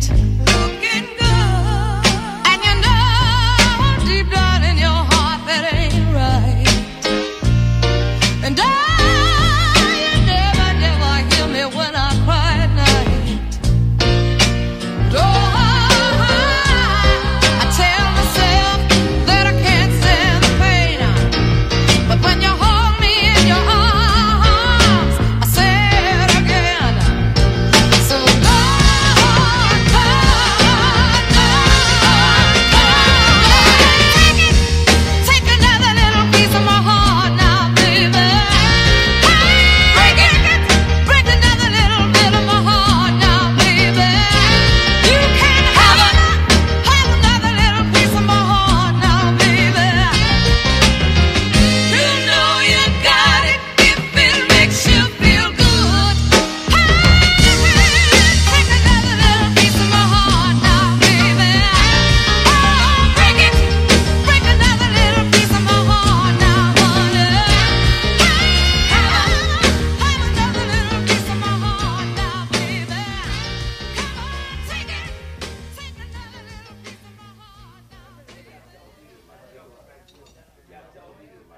street